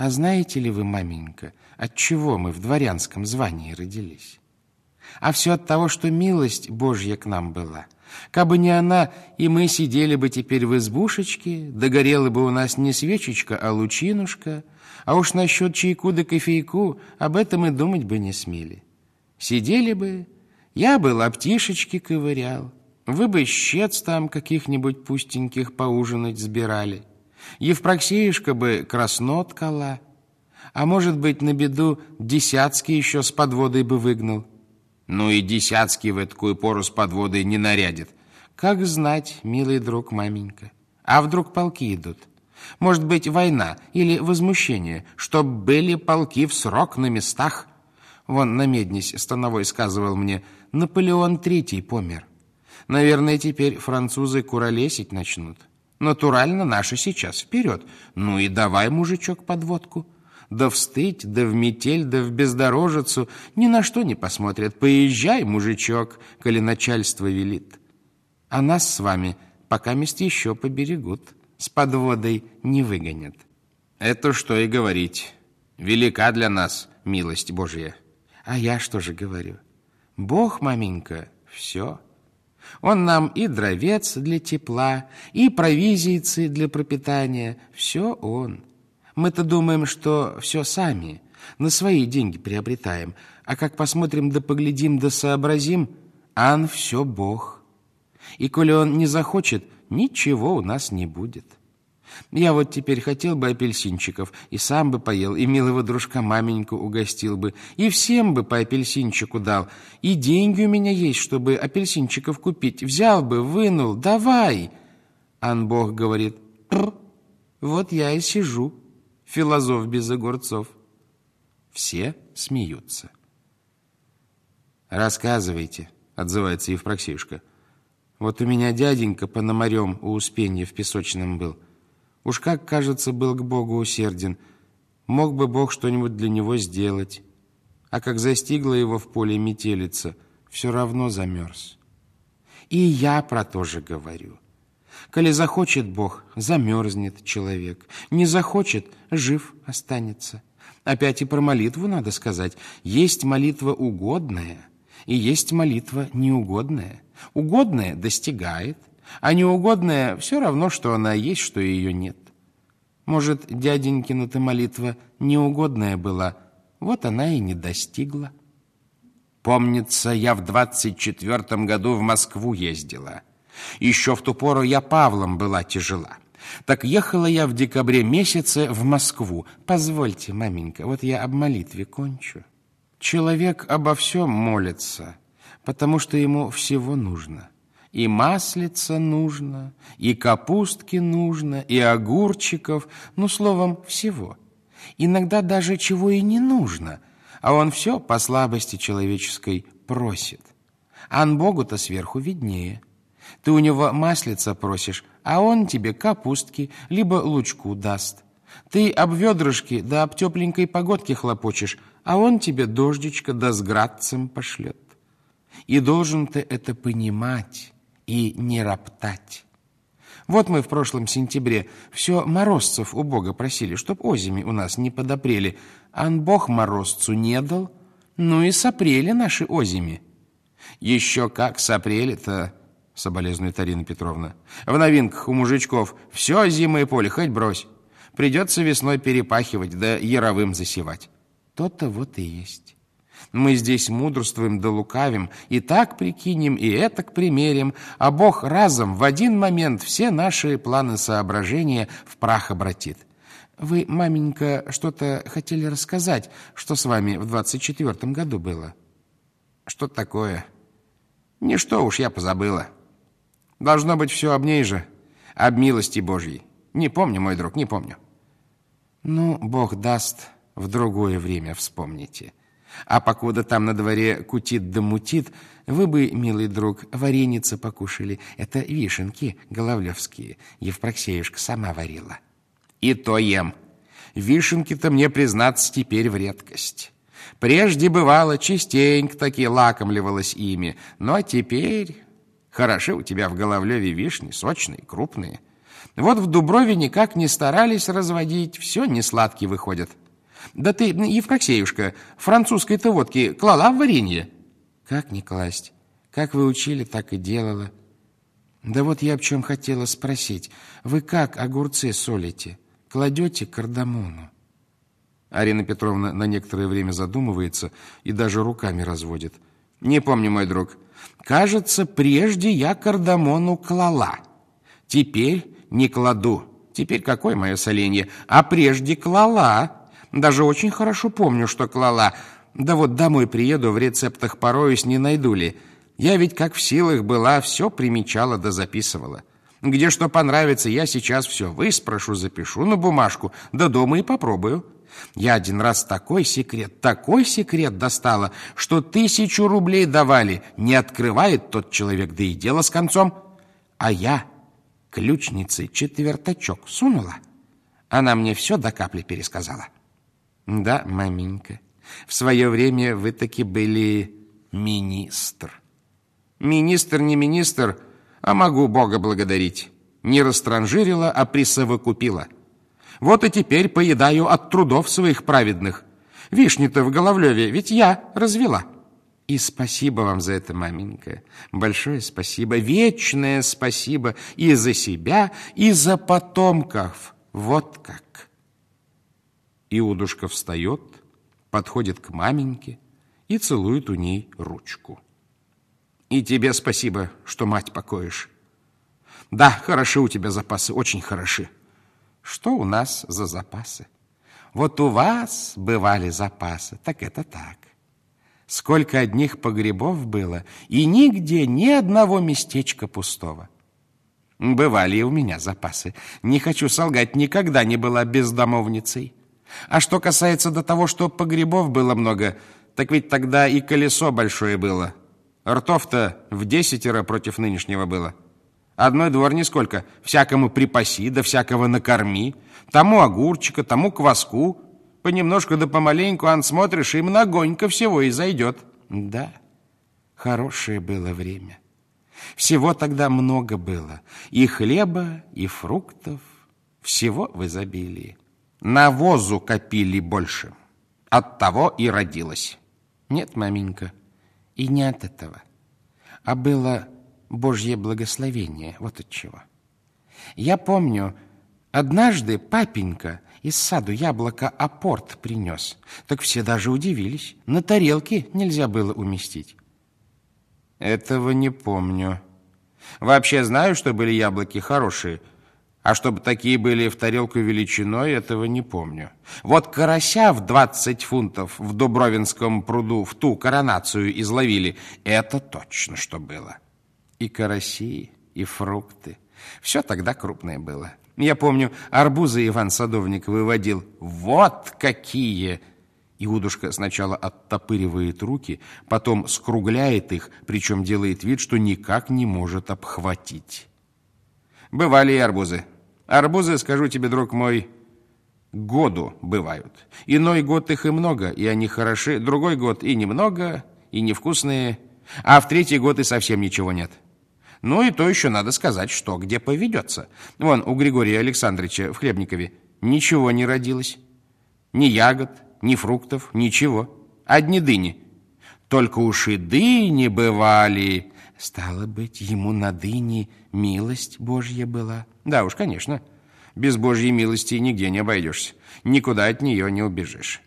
А знаете ли вы, маменька, от чего мы в дворянском звании родились? А все от того, что милость Божья к нам была. Кабы не она, и мы сидели бы теперь в избушечке, догорела бы у нас не свечечка, а лучинушка, а уж насчет чайку да кофейку об этом и думать бы не смели. Сидели бы, я бы лаптишечки ковырял, вы бы щец там каких-нибудь пустеньких поужинать сбирали, Евпроксеюшка бы краснот кала, а может быть, на беду Десяцкий еще с подводой бы выгнал. Ну и Десяцкий в такую пору с подводой не нарядит. Как знать, милый друг маменька. А вдруг полки идут? Может быть, война или возмущение, чтоб были полки в срок на местах? Вон на меднись становой сказывал мне, Наполеон Третий помер. Наверное, теперь французы куролесить начнут. Натурально наши сейчас вперед. Ну и давай, мужичок, подводку. Да встыть, да в метель, да в бездорожицу Ни на что не посмотрят. Поезжай, мужичок, коли начальство велит. А нас с вами пока мест еще поберегут. С подводой не выгонят. Это что и говорить. Велика для нас милость Божья. А я что же говорю? Бог, маменька, все. Он нам и дровец для тепла, и провизийцы для пропитания. Все он. Мы-то думаем, что все сами, на свои деньги приобретаем. А как посмотрим да поглядим да сообразим, ан все Бог. И коли он не захочет, ничего у нас не будет. Я вот теперь хотел бы апельсинчиков, и сам бы поел, и милого дружка маменьку угостил бы, и всем бы по апельсинчику дал. И деньги у меня есть, чтобы апельсинчиков купить. Взял бы, вынул, давай. Ан Бог говорит, вот я и сижу философ без огурцов. Все смеются. «Рассказывайте», — отзывается Евпроксишка. «Вот у меня дяденька по наморем у Успенья в Песочном был. Уж как, кажется, был к Богу усерден. Мог бы Бог что-нибудь для него сделать. А как застигла его в поле метелица, все равно замерз. И я про то же говорю». Коли захочет Бог, замерзнет человек. Не захочет, жив останется. Опять и про молитву надо сказать. Есть молитва угодная, и есть молитва неугодная. Угодная достигает, а неугодная все равно, что она есть, что ее нет. Может, дяденькина-то молитва неугодная была, вот она и не достигла. Помнится, я в двадцать четвертом году в Москву ездила. Еще в ту пору я Павлом была тяжела. Так ехала я в декабре месяце в Москву. Позвольте, маменька, вот я об молитве кончу. Человек обо всем молится, потому что ему всего нужно. И маслица нужно, и капустки нужно, и огурчиков, ну, словом, всего. Иногда даже чего и не нужно, а он все по слабости человеческой просит. Ан Богу-то сверху виднее – ты у него маслица просишь, а он тебе капустки, либо лучку даст. Ты об ведрышке да об тепленькой погодке хлопочешь, а он тебе дождичка да с градцем пошлет. И должен ты это понимать и не роптать. Вот мы в прошлом сентябре все морозцев у Бога просили, чтоб озими у нас не подопрели. Ан Бог морозцу не дал, ну и сопрели наши озими. Еще как сопрели-то соболезнует Арина Петровна. В новинках у мужичков все зимое поле, хоть брось. Придется весной перепахивать, да яровым засевать. То-то вот и есть. Мы здесь мудрствуем да лукавим, и так прикинем, и этак примерим, а Бог разом в один момент все наши планы соображения в прах обратит. Вы, маменька, что-то хотели рассказать, что с вами в двадцать четвертом году было? Что такое? Ничто уж я позабыла. Должно быть все об ней же, об милости Божьей. Не помню, мой друг, не помню. Ну, Бог даст, в другое время вспомните. А покуда там на дворе кутит да мутит, вы бы, милый друг, вареницы покушали. Это вишенки головлевские. Евпроксеюшка сама варила. И то ем. Вишенки-то мне, признаться, теперь в редкость. Прежде бывало, частенько таки лакомливалась ими, но теперь Хороши у тебя в Головлеве вишни, сочные, крупные. Вот в Дуброве никак не старались разводить, все несладкий выходит. Да ты, Евпроксеюшка, французской-то водки клала в варенье? Как не класть? Как вы учили, так и делала. Да вот я об чем хотела спросить. Вы как огурцы солите? Кладете кардамону? Арина Петровна на некоторое время задумывается и даже руками разводит. Не помню, мой друг. Кажется, прежде я кардамону клала. Теперь не кладу. Теперь какое мое соленье? А прежде клала. Даже очень хорошо помню, что клала. Да вот домой приеду, в рецептах пороюсь, не найду ли. Я ведь как в силах была, все примечала да записывала. Где что понравится, я сейчас все выспрошу, запишу на бумажку, да дома и попробую. Я один раз такой секрет, такой секрет достала, что тысячу рублей давали. Не открывает тот человек, да и дело с концом. А я ключнице четвертачок сунула. Она мне все до капли пересказала. Да, маменька, в свое время вы таки были министр. Министр не министр, а могу Бога благодарить. Не растранжирила, а присовокупила. Вот и теперь поедаю от трудов своих праведных. Вишни-то в Головлеве ведь я развела. И спасибо вам за это, маменька. Большое спасибо, вечное спасибо и за себя, и за потомков. Вот как. Иудушка встает, подходит к маменьке и целует у ней ручку. И тебе спасибо, что мать покоишь. Да, хороши у тебя запасы, очень хороши. Что у нас за запасы? Вот у вас бывали запасы, так это так. Сколько одних погребов было, и нигде ни одного местечка пустого. Бывали и у меня запасы. Не хочу солгать, никогда не была бездомовницей. А что касается до того, что погребов было много, так ведь тогда и колесо большое было. Ртов-то в десятеро против нынешнего было. Одной двор нисколько. Всякому припаси, да всякого накорми. Тому огурчика, тому кваску. Понемножку да помаленьку, ан смотришь, и многонько всего и зайдет. Да, хорошее было время. Всего тогда много было. И хлеба, и фруктов. Всего в изобилии. Навозу копили больше. От того и родилось. Нет, маменька, и не от этого. А было Божье благословение. Вот от чего. Я помню, однажды папенька из саду яблоко апорт принес. Так все даже удивились. На тарелке нельзя было уместить. Этого не помню. Вообще знаю, что были яблоки хорошие, а чтобы такие были в тарелку величиной, этого не помню. Вот карася в 20 фунтов в Дубровинском пруду в ту коронацию изловили. Это точно, что было и караси, и фрукты. Все тогда крупное было. Я помню, арбузы Иван Садовник выводил. Вот какие! Иудушка сначала оттопыривает руки, потом скругляет их, причем делает вид, что никак не может обхватить. Бывали и арбузы. Арбузы, скажу тебе, друг мой, году бывают. Иной год их и много, и они хороши, другой год и немного, и невкусные, а в третий год и совсем ничего нет. Ну и то еще надо сказать, что где поведется. Вон у Григория Александровича в Хлебникове ничего не родилось. Ни ягод, ни фруктов, ничего. Одни дыни. Только уж и дыни бывали. Стало быть, ему на дыни милость Божья была. Да уж, конечно. Без Божьей милости нигде не обойдешься. Никуда от нее не убежишь.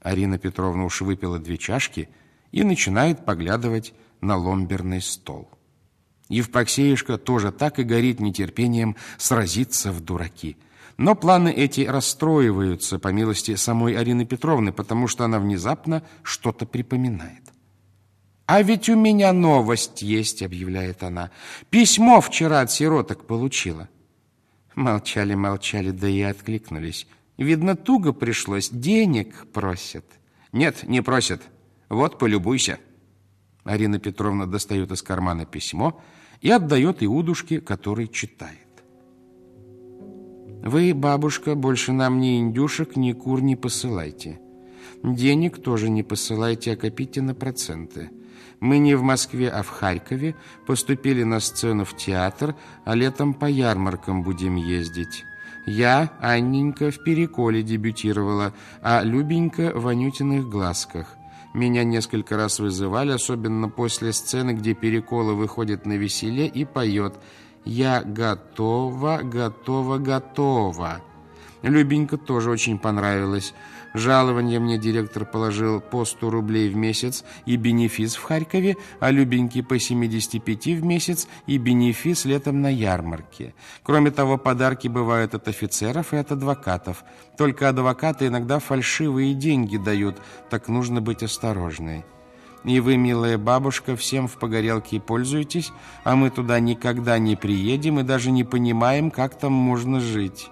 Арина Петровна уж выпила две чашки и начинает поглядывать на ломберный стол. Евпроксеюшка тоже так и горит нетерпением сразиться в дураки. Но планы эти расстроиваются, по милости самой Арины Петровны, потому что она внезапно что-то припоминает. «А ведь у меня новость есть», — объявляет она. «Письмо вчера от сироток получила». Молчали, молчали, да и откликнулись. Видно, туго пришлось, денег просят. «Нет, не просят. Вот, полюбуйся». Арина Петровна достает из кармана письмо и отдает Иудушке, который читает. «Вы, бабушка, больше нам ни индюшек, ни кур не посылайте. Денег тоже не посылайте, а копите на проценты. Мы не в Москве, а в Харькове. Поступили на сцену в театр, а летом по ярмаркам будем ездить. Я, Анненька, в «Переколе» дебютировала, а Любенька в «Анютиных глазках». Меня несколько раз вызывали, особенно после сцены, где Перекола выходит на веселе и поет «Я готова, готова, готова». Любенька тоже очень понравилась. Жалование мне директор положил по 100 рублей в месяц и бенефис в Харькове, а Любеньке по 75 в месяц и бенефис летом на ярмарке. Кроме того, подарки бывают от офицеров и от адвокатов. Только адвокаты иногда фальшивые деньги дают, так нужно быть осторожной. И вы, милая бабушка, всем в погорелке пользуетесь, а мы туда никогда не приедем и даже не понимаем, как там можно жить».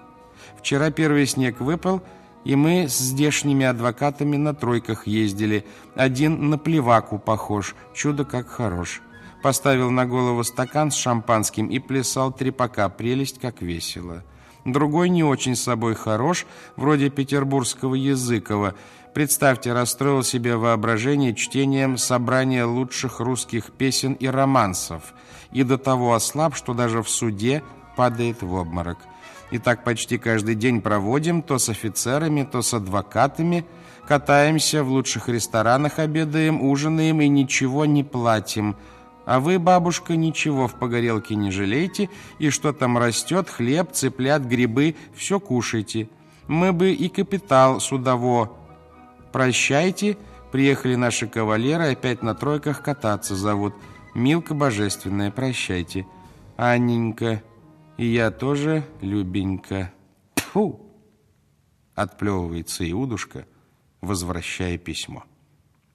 Вчера первый снег выпал, и мы с здешними адвокатами на тройках ездили. Один на плеваку похож, чудо как хорош. Поставил на голову стакан с шампанским и плясал трепака, прелесть как весело. Другой не очень с собой хорош, вроде петербургского Языкова. Представьте, расстроил себе воображение чтением собрания лучших русских песен и романсов. И до того ослаб, что даже в суде падает в обморок. И так почти каждый день проводим, то с офицерами, то с адвокатами. Катаемся, в лучших ресторанах обедаем, ужинаем и ничего не платим. А вы, бабушка, ничего в погорелке не жалейте, и что там растет, хлеб, цыплят, грибы, все кушайте. Мы бы и капитал судово. Прощайте, приехали наши кавалеры, опять на тройках кататься зовут. Милка божественная, прощайте. Анненька... И я тоже, Любенька. Тьфу! Отплевывается Иудушка, возвращая письмо.